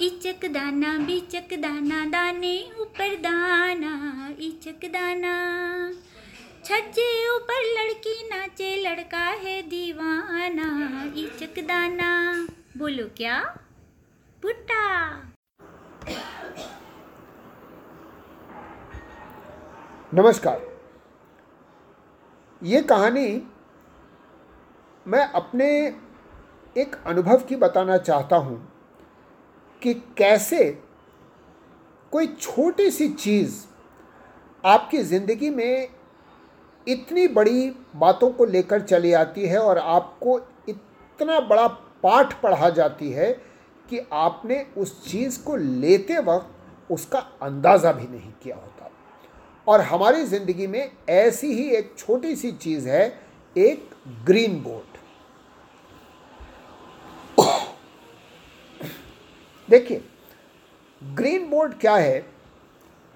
इचक दाना बीचक दाना, दाने ऊपर दाना इचक दाना। छज्जे ऊपर लड़की नाचे, लड़का है दीवाना इचक दाना। बोलो क्या? भुट्टा नमस्कार। ये कहानी मैं अपने एक अनुभव की बताना चाहता हूँ। कि कैसे कोई छोटी सी चीज़ आपकी ज़िंदगी में इतनी बड़ी बातों को लेकर चली आती है और आपको इतना बड़ा पाठ पढ़ा जाती है कि आपने उस चीज़ को लेते वक्त उसका अंदाज़ा भी नहीं किया होता। और हमारी ज़िंदगी में ऐसी ही एक छोटी सी चीज़ है, एक ग्रीन बोर्ड। देखिए ग्रीन बोर्ड क्या है?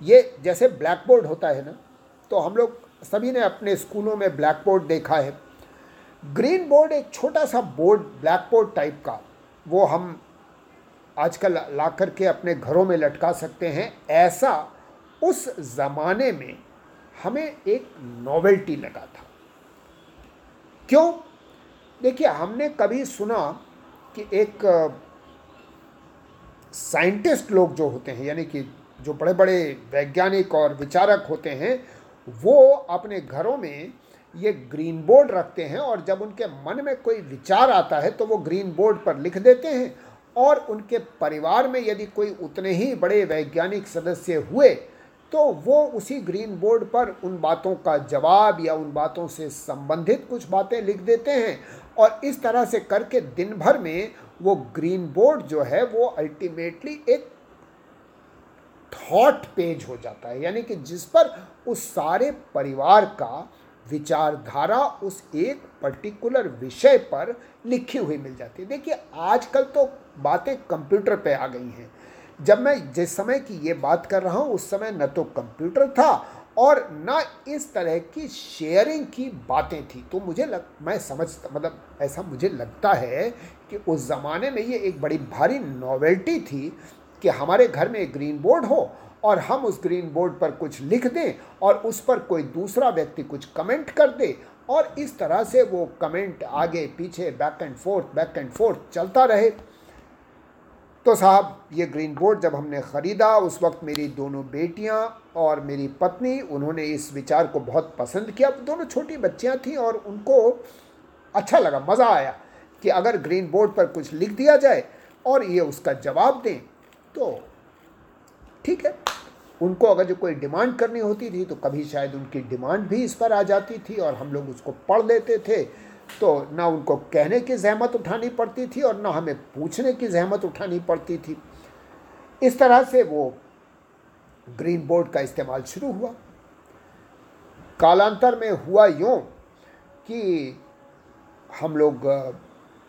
ये जैसे ब्लैक बोर्ड होता है ना तो हम लोग सभी ने अपने स्कूलों में ब्लैक बोर्ड देखा है। ग्रीन बोर्ड एक छोटा सा बोर्ड ब्लैक बोर्ड टाइप का, वो हम आजकल ला करके अपने घरों में लटका सकते हैं। ऐसा उस ज़माने में हमें एक नॉवेल्टी लगा था। क्यों? देखिए, हमने कभी सुना कि एक साइंटिस्ट लोग जो होते हैं, यानी कि जो बड़े बड़े वैज्ञानिक और विचारक होते हैं, वो अपने घरों में ये ग्रीन बोर्ड रखते हैं और जब उनके मन में कोई विचार आता है तो वो ग्रीन बोर्ड पर लिख देते हैं। और उनके परिवार में यदि कोई उतने ही बड़े वैज्ञानिक सदस्य हुए तो वो उसी ग्रीन बोर्ड पर उन बातों का जवाब या उन बातों से संबंधित कुछ बातें लिख देते हैं और इस तरह से करके दिन भर में वो ग्रीन बोर्ड जो है वो अल्टीमेटली एक थॉट पेज हो जाता है। यानी कि जिस पर उस सारे परिवार का विचारधारा उस एक पर्टिकुलर विषय पर लिखी हुई मिल जाती है। देखिए, आजकल तो बातें कंप्यूटर पे आ गई हैं। जब मैं जिस समय की ये बात कर रहा हूँ, उस समय न तो कंप्यूटर था और ना इस तरह की शेयरिंग की बातें थी। तो मुझे लग, मैं समझ मतलब ऐसा मुझे लगता है कि उस ज़माने में ये एक बड़ी भारी नॉवेल्टी थी कि हमारे घर में एक ग्रीन बोर्ड हो और हम उस ग्रीन बोर्ड पर कुछ लिख दें और उस पर कोई दूसरा व्यक्ति कुछ कमेंट कर दे और इस तरह से वो कमेंट आगे, पीछे back and forth back and forth चलता रहे। तो साहब, ये ग्रीन बोर्ड जब हमने ख़रीदा, उस वक्त मेरी दोनों बेटियाँ और मेरी पत्नी, उन्होंने इस विचार को बहुत पसंद किया। दोनों छोटी बच्चियाँ थीं और उनको अच्छा लगा, मज़ा आया कि अगर ग्रीन बोर्ड पर कुछ लिख दिया जाए और ये उसका जवाब दें तो ठीक है। उनको अगर जो कोई डिमांड करनी होती थी तो कभी शायद उनकी डिमांड भी इस पर आ जाती थी और हम लोग उसको पढ़ लेते थे। तो ना उनको कहने की जहमत उठानी पड़ती थी और ना हमें पूछने की जहमत उठानी पड़ती थी। इस तरह से वो ग्रीन बोर्ड का इस्तेमाल शुरू हुआ। कालांतर में हुआ यूँ कि हम लोग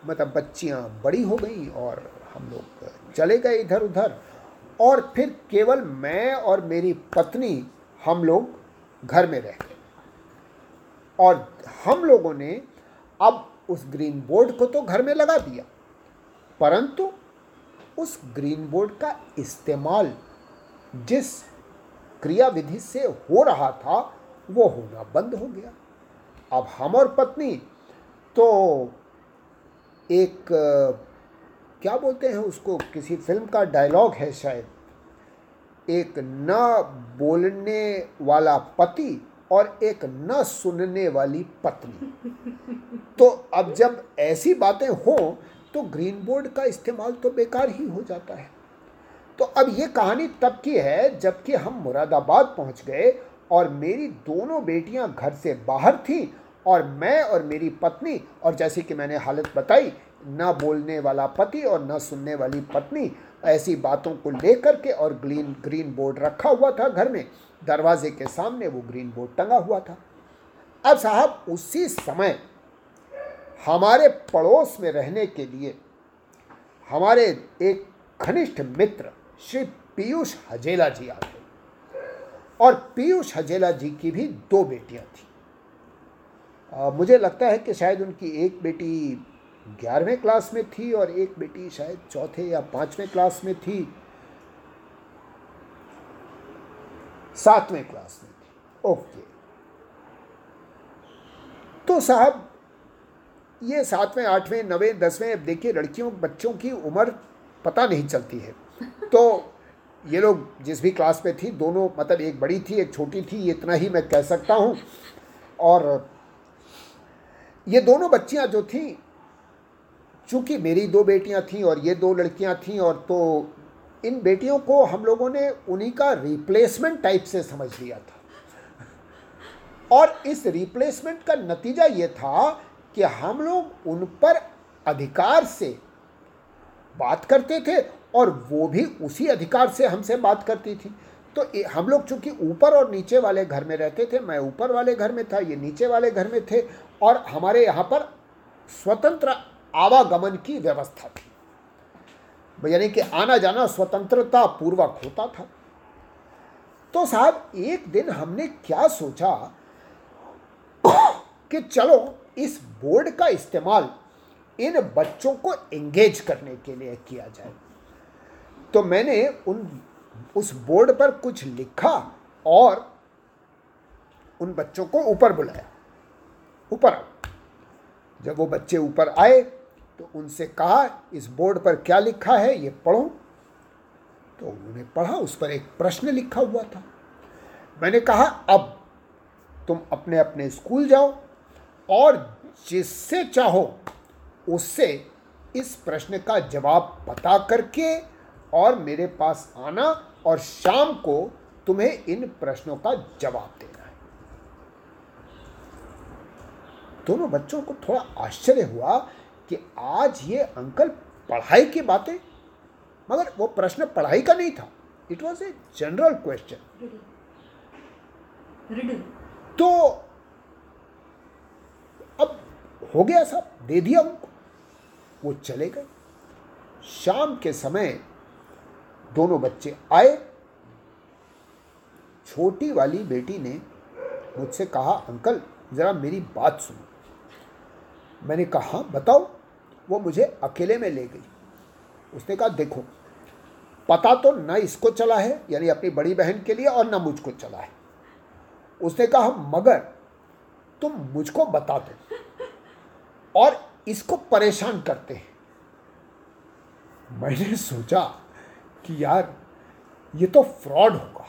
मतलब बच्चियाँ बड़ी हो गई और हम लोग चले गए इधर उधर। और फिर केवल मैं और मेरी पत्नी हम लोग घर में रह गए। और हम लोगों ने अब उस ग्रीन बोर्ड को तो घर में लगा दिया। परंतु उस ग्रीन बोर्ड का इस्तेमाल जिस क्रियाविधि से हो रहा था, वो होना बंद हो गया। अब हम और पत्नी तो एक, क्या बोलते हैं उसको, किसी फ़िल्म का डायलॉग है शायद। एक न बोलने वाला पति और एक न सुनने वाली पत्नी। तो अब जब ऐसी बातें हों तो ग्रीन बोर्ड का इस्तेमाल तो बेकार ही हो जाता है। तो अब ये कहानी तब की है, जबकि हम मुरादाबाद पहुँच गए और मेरी दोनों बेटियाँ घर से बाहर थीं और मैं और मेरी पत्नी, और जैसे कि मैंने हालत बताई, न बोलने वाला पति और ना सुनने वाली पत्नी ऐसी बातों को लेकर के और ग्रीन ग्रीन बोर्ड रखा हुआ था घर में। दरवाजे के सामने वो ग्रीन बोर्ड टंगा हुआ था। अब साहब उसी समय हमारे पड़ोस में रहने के लिए हमारे एक घनिष्ठ मित्र श्री पीयूष हजेला जी आ गए। और पीयूष हजेला जी की भी दो बेटियाँ थी। आ, मुझे लगता है कि शायद उनकी एक बेटी ग्यारहवें क्लास में थी और एक बेटी शायद चौथे या पाँचवें क्लास में थी। सातवें क्लास में थी। ओके। तो साहब, ये सातवें, आठवें, नवें, दसवें, अब देखिए लड़कियों, बच्चों की उम्र पता नहीं चलती है। तो ये लोग जिस भी क्लास में थी, दोनों मतलब एक बड़ी थी, एक छोटी थी इतना ही मैं कह सकता हूँ। और ये दोनों बच्चियाँ जो थी चूँकि मेरी दो बेटियाँ थीं और ये दो लड़कियाँ थीं और तो इन बेटियों को हम लोगों ने उन्हीं का रिप्लेसमेंट टाइप से समझ लिया था। और इस रिप्लेसमेंट का नतीजा ये था कि हम लोग उन पर अधिकार से बात करते थे और वो भी उसी अधिकार से हमसे बात करती थी। तो हम लोग चूँकि ऊपर और नीचे वाले घर में रहते थे, मैं ऊपर वाले घर में था, ये नीचे वाले घर में थे और हमारे यहाँ पर स्वतंत्र आवागमन की व्यवस्था थी। यानी कि आना जाना स्वतंत्रता पूर्वक होता था। तो साहब, एक दिन हमने क्या सोचा कि चलो, इस बोर्ड का इस्तेमाल इन बच्चों को एंगेज करने के लिए किया जाए। तो मैंने उन, उस बोर्ड पर कुछ लिखा और उन बच्चों को ऊपर बुलाया। ऊपर आओ। जब वो बच्चे ऊपर आए तो उनसे कहा, इस बोर्ड पर क्या लिखा है, ये पढ़ो। तो उन्होंने पढ़ा, उस पर एक प्रश्न लिखा हुआ था। मैंने कहा, अब तुम अपने अपने स्कूल जाओ और जिससे चाहो उससे इस प्रश्न का जवाब पता करके और मेरे पास आना और शाम को तुम्हें इन प्रश्नों का जवाब देना है। दोनों बच्चों को थोड़ा आश्चर्य हुआ कि आज ये अंकल पढ़ाई की बातें मगर वो प्रश्न पढ़ाई का नहीं था। It was a general question तो अब हो गया सब दे दिया उनको। वो चले गए। शाम के समय दोनों बच्चे आए। छोटी वाली बेटी ने मुझसे कहा अंकल ज़रा मेरी बात सुनो। मैंने कहा बताओ। वो मुझे अकेले में ले गई। उसने कहा, देखो, पता तो ना इसको चला है, यानी अपनी बड़ी बहन के लिए, और न मुझको चला है। उसने कहा, मगर तुम मुझको बता दो, और इसको परेशान करते हैं। मैंने सोचा कि यार, ये तो फ्रॉड होगा।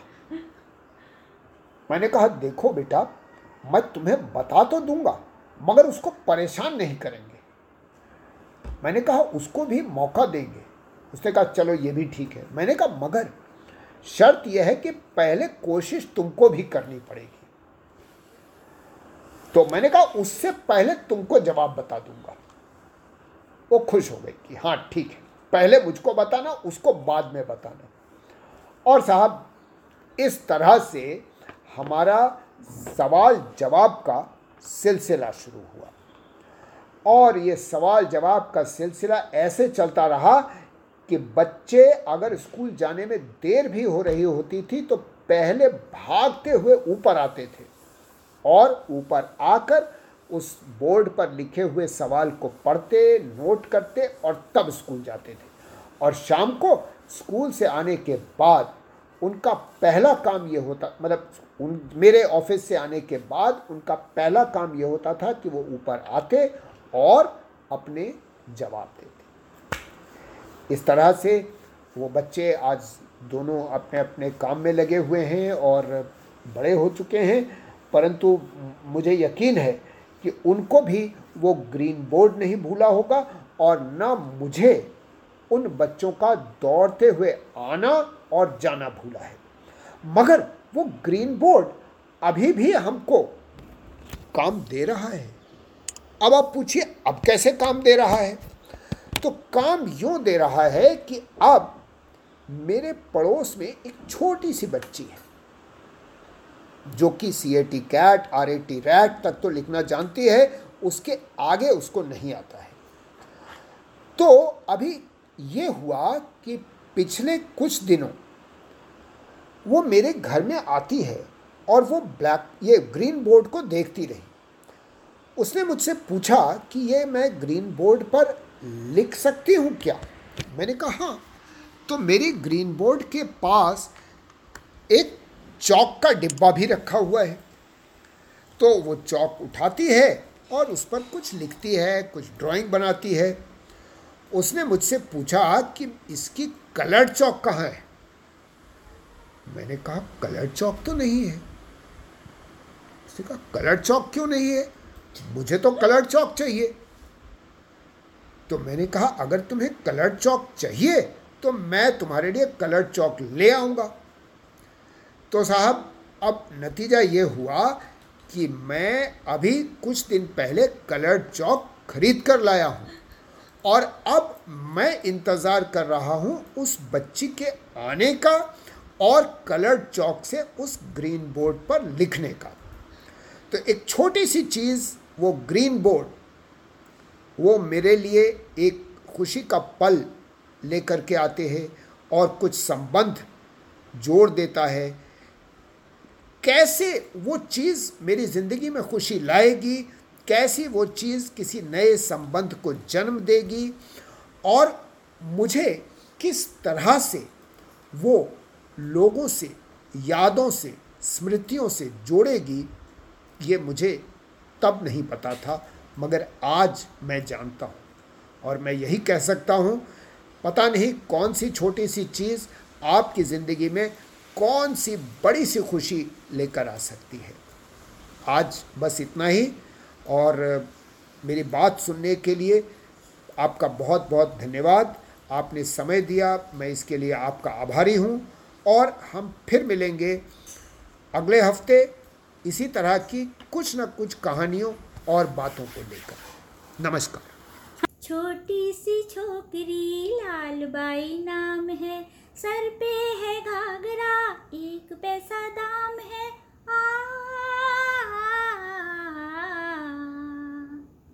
मैंने कहा, देखो बेटा, मैं तुम्हें बता तो दूँगा, मगर उसको परेशान नहीं करेंगे। मैंने कहा, उसको भी मौका देंगे। उसने कहा, चलो, ये भी ठीक है। मैंने कहा, मगर शर्त यह है कि पहले कोशिश तुमको भी करनी पड़ेगी। तो मैंने कहा, उससे पहले तुमको जवाब बता दूँगा। वो खुश हो गई कि हाँ ठीक है। पहले मुझको बताना, उसको बाद में बताना। और साहब, इस तरह से हमारा सवाल जवाब का सिलसिला शुरू हुआ। और ये सवाल जवाब का सिलसिला ऐसे चलता रहा कि बच्चे अगर स्कूल जाने में देर भी हो रही होती थी तो पहले भागते हुए ऊपर आते थे और ऊपर आकर उस बोर्ड पर लिखे हुए सवाल को पढ़ते, नोट करते और तब स्कूल जाते थे। और शाम को स्कूल से आने के बाद उनका पहला काम ये होता मतलब उन, मेरे ऑफ़िस से आने के बाद उनका पहला काम ये होता था कि वो ऊपर आते और अपने जवाब देते इस तरह से वो बच्चे आज दोनों अपने अपने काम में लगे हुए हैं और बड़े हो चुके हैं, परंतु मुझे यकीन है कि उनको भी वो ग्रीन बोर्ड नहीं भूला होगा और न मुझे उन बच्चों का दौड़ते हुए आना और जाना भूला है। मगर वो ग्रीन बोर्ड अभी भी हमको काम दे रहा है। अब आप पूछिए, अब कैसे काम दे रहा है? तो काम यूँ दे रहा है कि अब मेरे पड़ोस में एक छोटी सी बच्ची है, जो कि C A T cat R A T rat तक तो लिखना जानती है, उसके आगे उसको नहीं आता है। तो अभी ये हुआ कि पिछले कुछ दिनों वो मेरे घर में आती है और वो ब्लैक, ये ग्रीन बोर्ड को देखती रही। उसने मुझसे पूछा कि ये मैं ग्रीन बोर्ड पर लिख सकती हूँ क्या? मैंने कहा हाँ। तो मेरी ग्रीन बोर्ड के पास एक चौक का डिब्बा भी रखा हुआ है। तो वो चौक उठाती है और उस पर कुछ लिखती है, कुछ ड्राइंग बनाती है। उसने मुझसे पूछा कि इसकी कलर चौक कहाँ है? मैंने कहा कलर चौक तो नहीं है। उसने कहा कलर चौक क्यों नहीं है? मुझे तो कलर चौक चाहिए। तो मैंने कहा, अगर तुम्हें कलर चौक चाहिए तो मैं तुम्हारे लिए कलर चौक ले आऊँगा। तो साहब, अब नतीजा ये हुआ कि मैं अभी कुछ दिन पहले कलर चौक खरीद कर लाया हूँ। और अब मैं इंतज़ार कर रहा हूँ उस बच्ची के आने का और कलर चौक से उस ग्रीन बोर्ड पर लिखने का। तो एक छोटी सी चीज़ वो ग्रीन बोर्ड, वो मेरे लिए एक खुशी का पल लेकर के आते हैं और कुछ संबंध जोड़ देता है। कैसे वो चीज़ मेरी ज़िंदगी में खुशी लाएगी, कैसी वो चीज़ किसी नए संबंध को जन्म देगी और मुझे किस तरह से वो लोगों से, यादों से, स्मृतियों से जोड़ेगी, ये मुझे तब नहीं पता था, मगर आज मैं जानता हूँ। और मैं यही कह सकता हूँ, पता नहीं कौन सी छोटी सी चीज़ आपकी ज़िंदगी में कौन सी बड़ी सी खुशी लेकर आ सकती है। आज बस इतना ही, और मेरी बात सुनने के लिए आपका बहुत बहुत धन्यवाद। आपने समय दिया, मैं इसके लिए आपका आभारी हूँ, और हम फिर मिलेंगे अगले हफ़्ते इसी तरह की कुछ ना कुछ कहानियों और बातों को लेकर। नमस्कार। छोटी सी छोकरी लाल बाई नाम है। सर पे है घाघरा, एक पैसा दाम है। आ